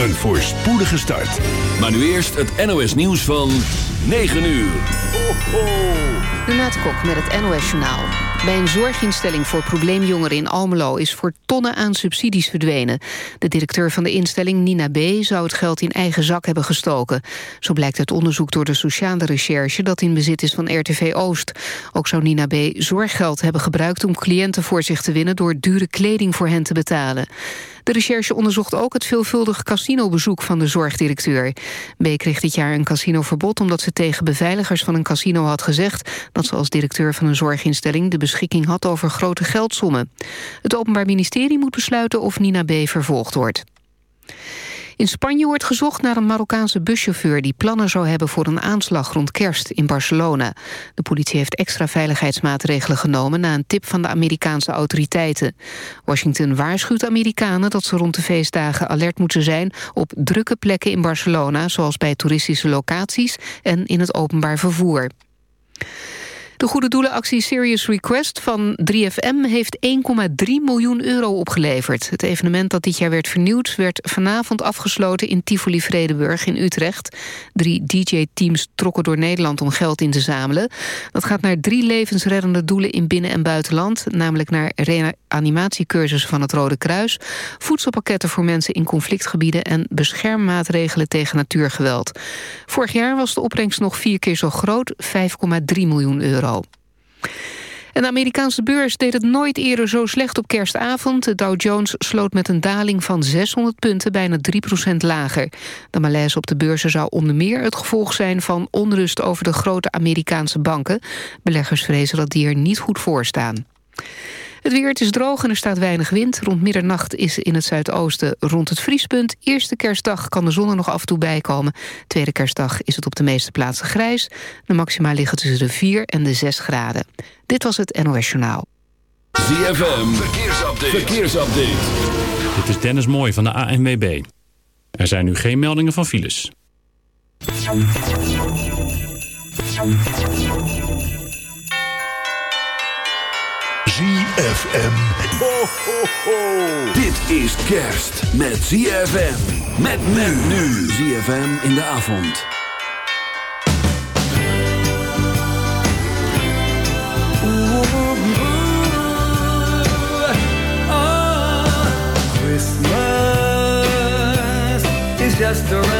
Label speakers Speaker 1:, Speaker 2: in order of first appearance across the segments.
Speaker 1: Een voorspoedige start.
Speaker 2: Maar nu eerst het NOS nieuws van 9 uur. Ho,
Speaker 3: Kok met het NOS Journaal. Bij een zorginstelling voor probleemjongeren in Almelo... is voor tonnen aan subsidies verdwenen. De directeur van de instelling, Nina B., zou het geld in eigen zak hebben gestoken. Zo blijkt uit onderzoek door de sociale recherche... dat in bezit is van RTV Oost. Ook zou Nina B. zorggeld hebben gebruikt om cliënten voor zich te winnen... door dure kleding voor hen te betalen. De recherche onderzocht ook het veelvuldige casinobezoek van de zorgdirecteur. B. kreeg dit jaar een casinoverbod omdat ze tegen beveiligers van een casino had gezegd... dat ze als directeur van een zorginstelling de beschikking had over grote geldsommen. Het Openbaar Ministerie moet besluiten of Nina B. vervolgd wordt. In Spanje wordt gezocht naar een Marokkaanse buschauffeur... die plannen zou hebben voor een aanslag rond kerst in Barcelona. De politie heeft extra veiligheidsmaatregelen genomen... na een tip van de Amerikaanse autoriteiten. Washington waarschuwt Amerikanen dat ze rond de feestdagen alert moeten zijn... op drukke plekken in Barcelona, zoals bij toeristische locaties... en in het openbaar vervoer. De goede doelenactie Serious Request van 3FM heeft 1,3 miljoen euro opgeleverd. Het evenement dat dit jaar werd vernieuwd... werd vanavond afgesloten in Tivoli Vredenburg in Utrecht. Drie DJ-teams trokken door Nederland om geld in te zamelen. Dat gaat naar drie levensreddende doelen in binnen- en buitenland... namelijk naar reanimatiecursussen van het Rode Kruis... voedselpakketten voor mensen in conflictgebieden... en beschermmaatregelen tegen natuurgeweld. Vorig jaar was de opbrengst nog vier keer zo groot, 5,3 miljoen euro. En de Amerikaanse beurs deed het nooit eerder zo slecht op kerstavond. De Dow Jones sloot met een daling van 600 punten, bijna 3% lager. De malaise op de beurzen zou onder meer het gevolg zijn... van onrust over de grote Amerikaanse banken. Beleggers vrezen dat die er niet goed voor staan. Het weer, het is droog en er staat weinig wind. Rond middernacht is in het zuidoosten rond het vriespunt. Eerste kerstdag kan de zon er nog af en toe bij komen. Tweede kerstdag is het op de meeste plaatsen grijs. De maxima liggen tussen de 4 en de 6 graden. Dit was het NOS Journaal.
Speaker 2: ZFM, verkeersupdate. verkeersupdate.
Speaker 4: Dit is Dennis Mooij van de ANWB. Er zijn nu geen meldingen van files.
Speaker 1: ZFM.
Speaker 2: Ho, ho, ho. Dit is kerst met ZFM. Met men nu. ZFM in de avond.
Speaker 5: Christmas is just around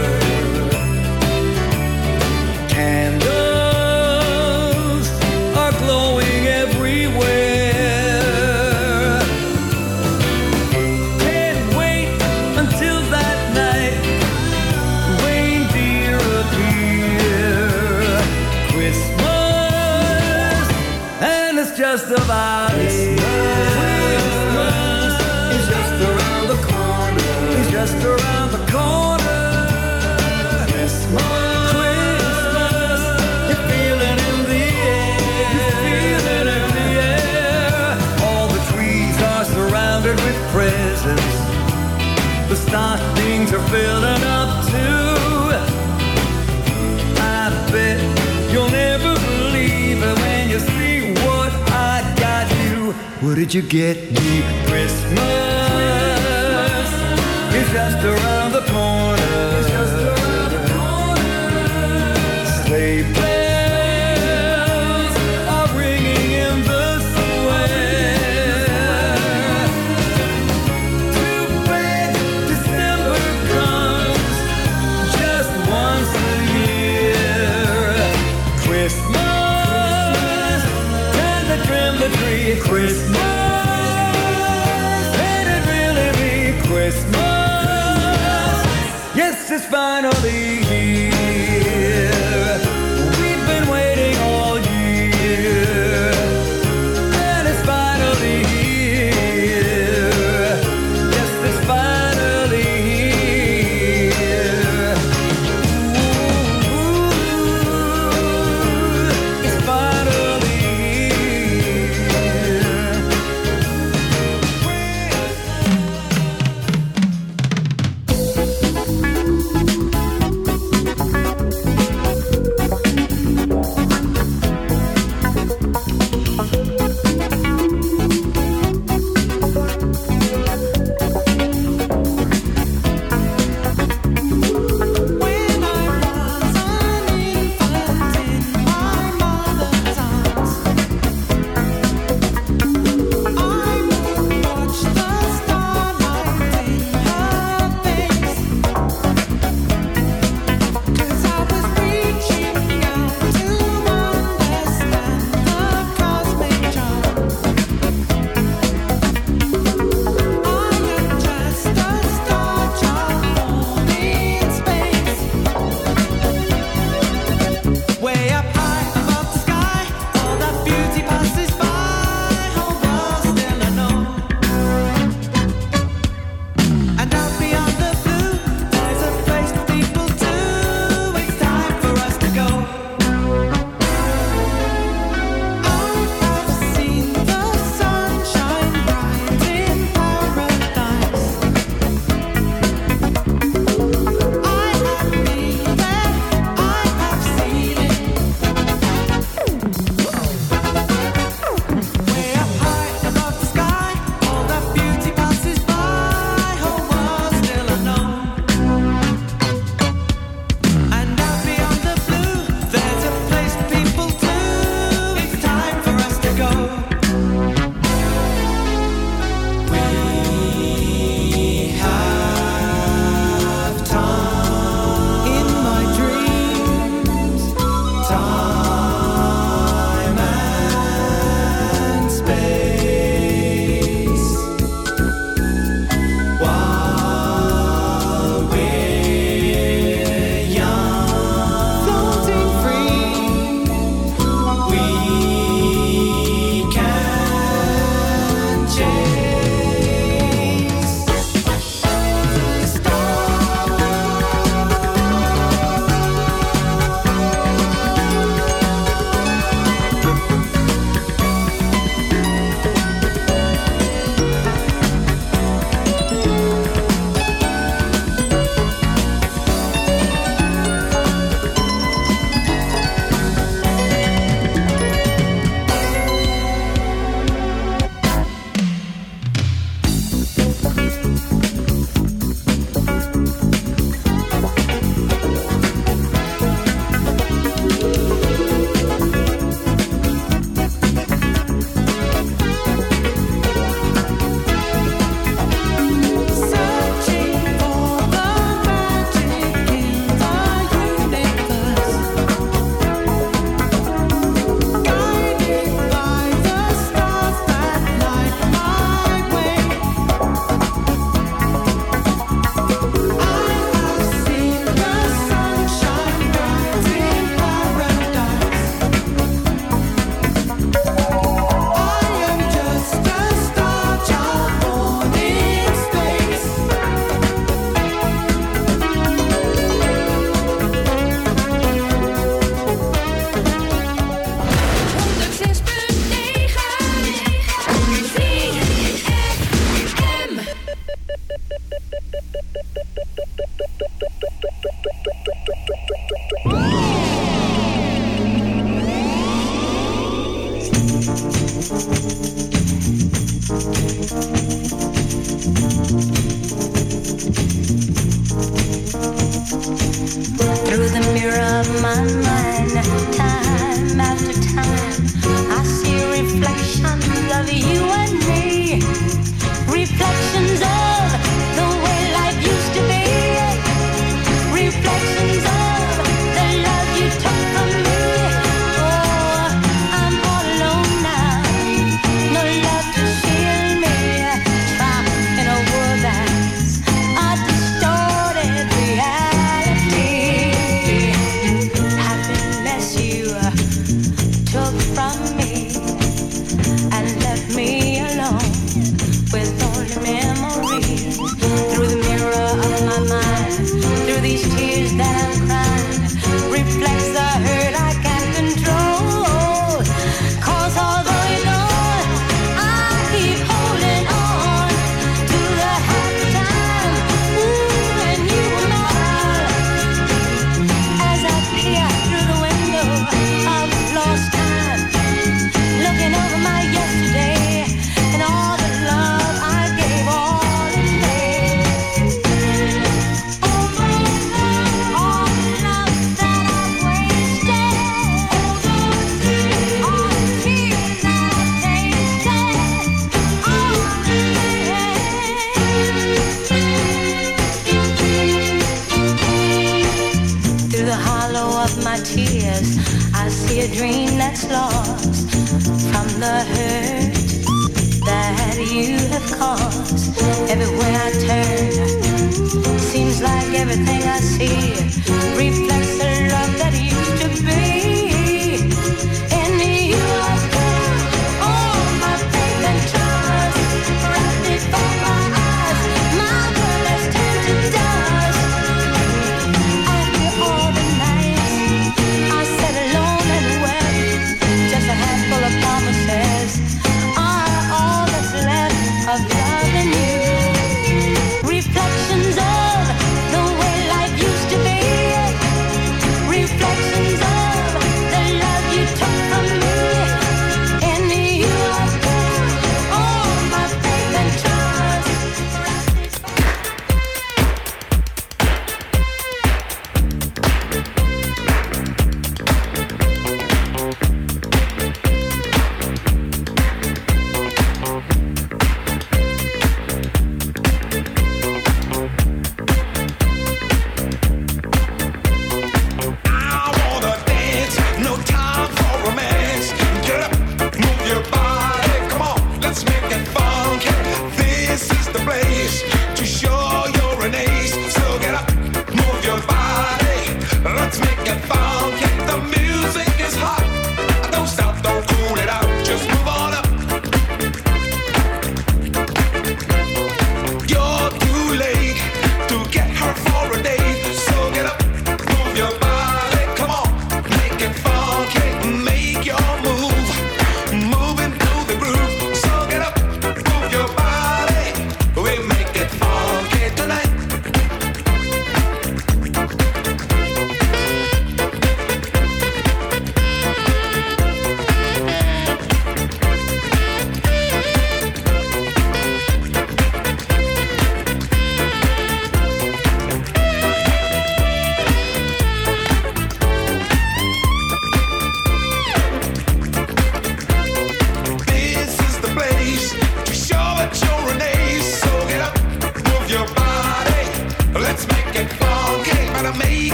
Speaker 5: You get me?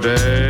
Speaker 2: today.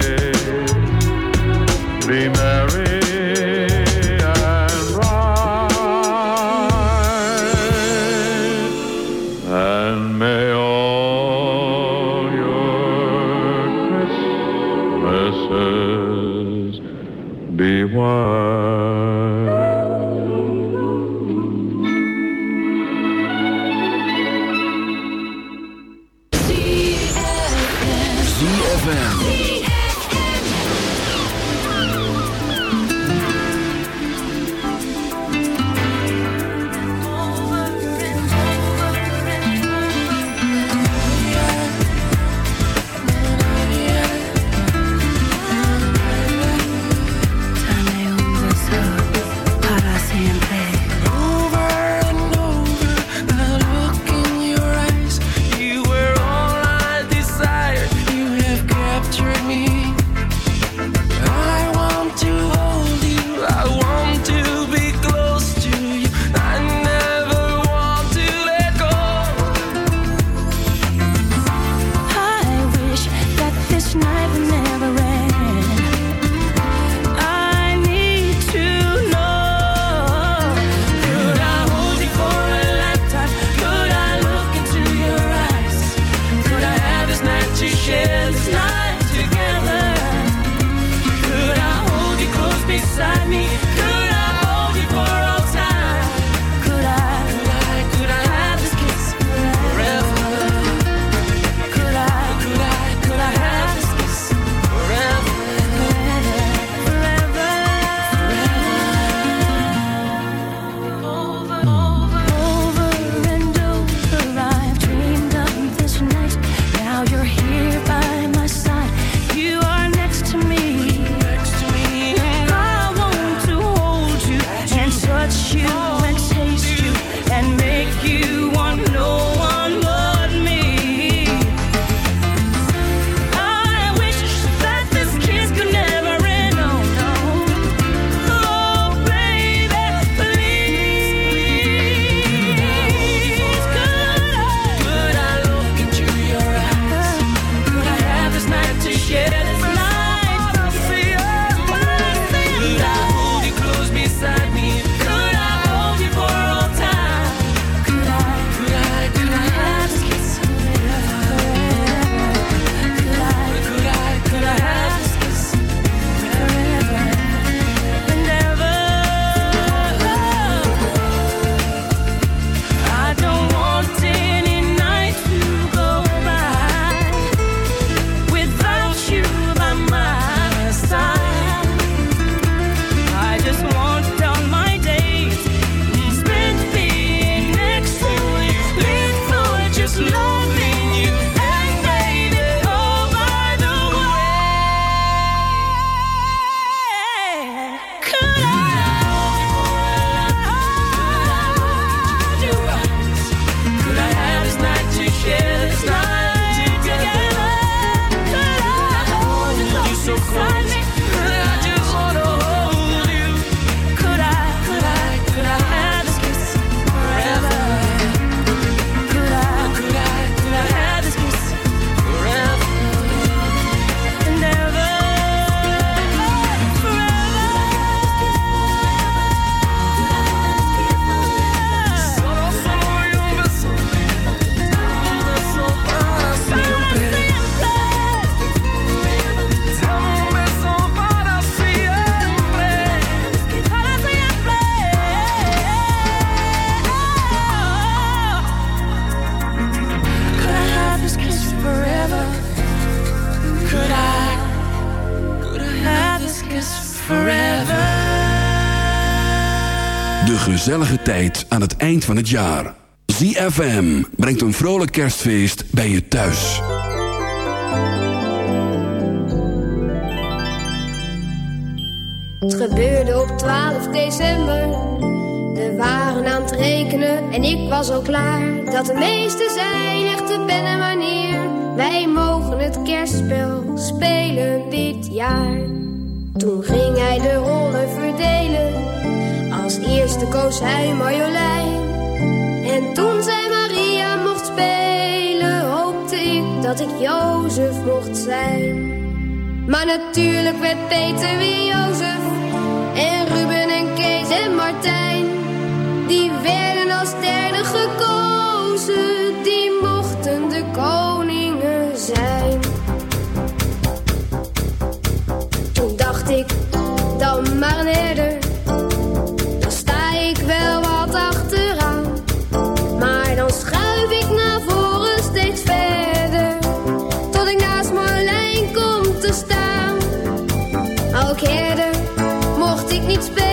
Speaker 2: aan het eind van het jaar. ZFM brengt een vrolijk kerstfeest bij je thuis.
Speaker 6: Het gebeurde op 12 december. Er waren aan het rekenen en ik was al klaar. Dat de meeste zijn echte ben en wanneer. Wij mogen het kerstspel spelen dit jaar. Toen ging hij de rollen verdelen. Als eerste koos hij Marjolein. En toen zij Maria mocht spelen, hoopte ik dat ik Jozef mocht zijn. Maar natuurlijk werd Peter weer Jozef. each beter.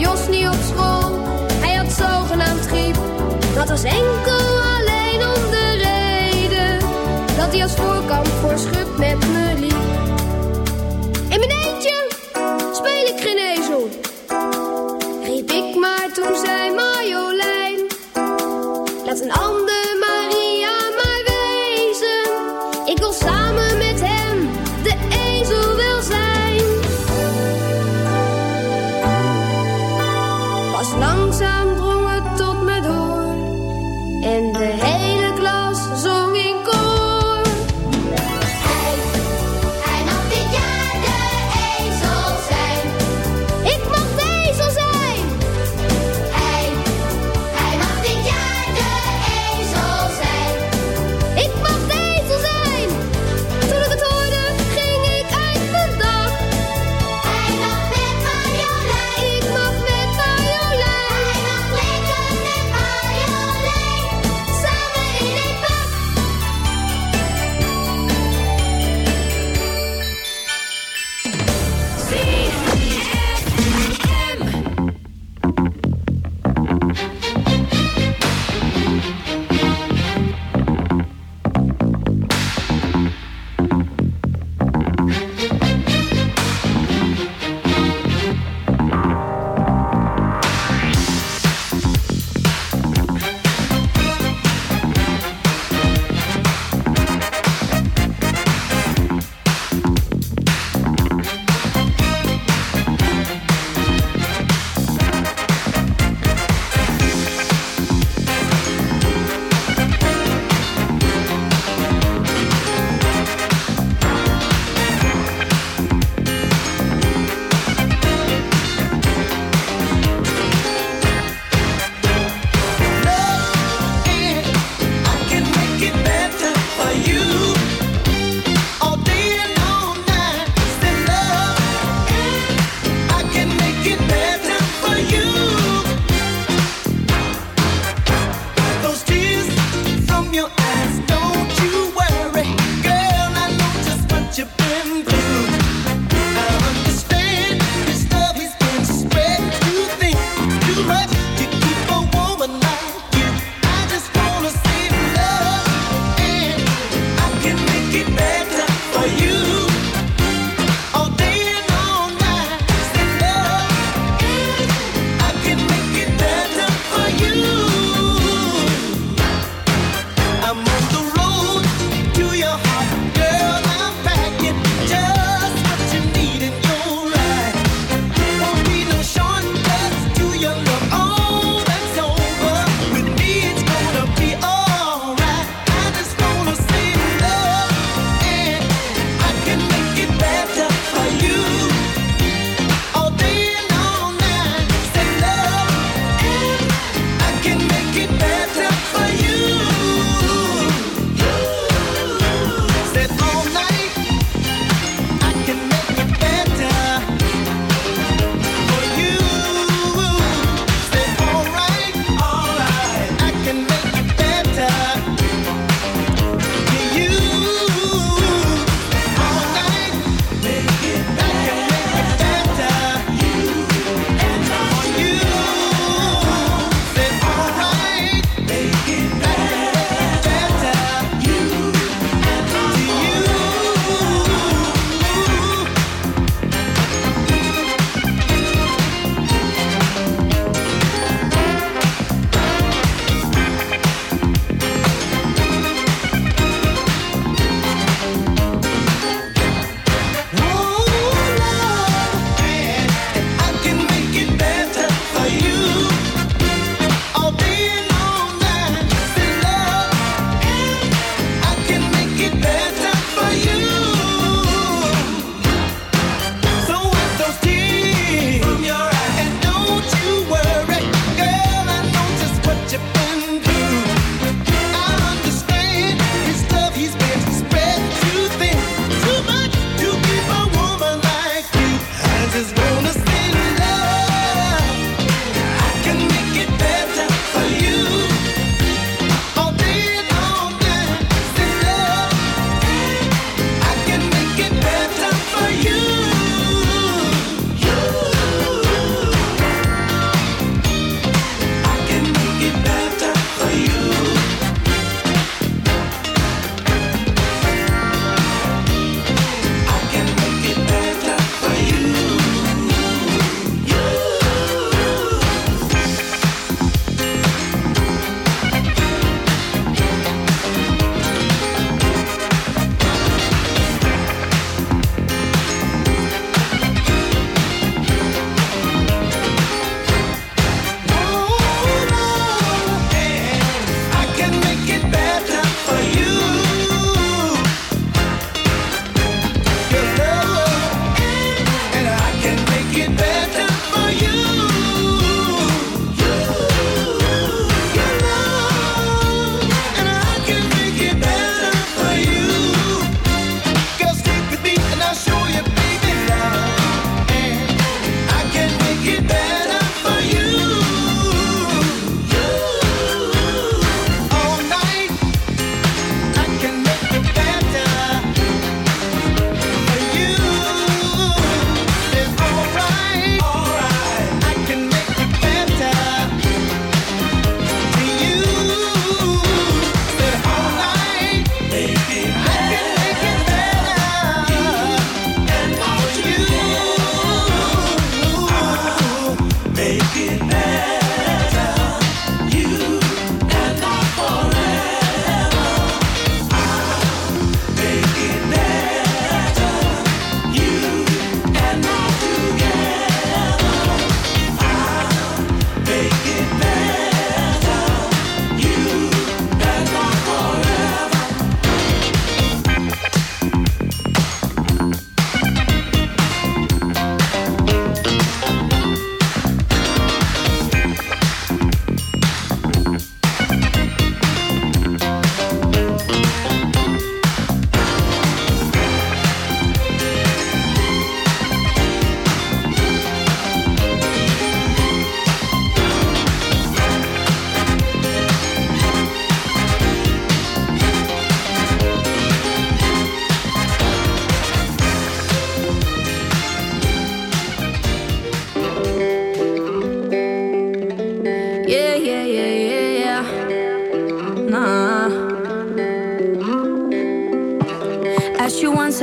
Speaker 6: Jos niet op school. Hij had zogenaamd griep. Dat was enkel alleen om de reden dat hij als voorkant voor
Speaker 7: schub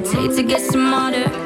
Speaker 8: does it take to get smarter?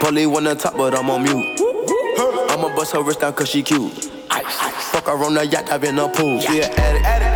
Speaker 9: Polly one on top, but I'm on mute. I'ma bust her wrist down cause she cute. Fuck her on the yacht, I've been a pool. She an addict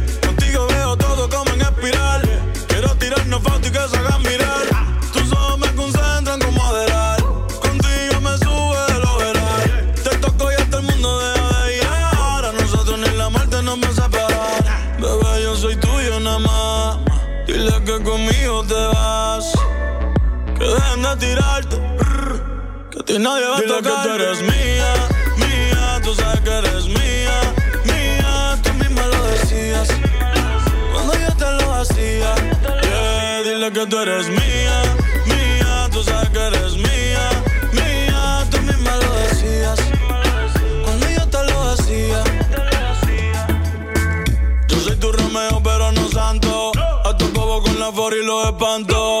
Speaker 10: Que a ti nadie va a Dile que tú eres mía, mía. Tú sabes que eres mía, mía. Tú misma lo decías cuando yo te lo hacía. Yeah, dile que tú eres mía, mía. Tú sabes que eres mía, mía. Tú misma lo decías cuando yo te lo hacía. Yo soy tu Romeo, pero no santo. A tu bobo con la for y los espanto.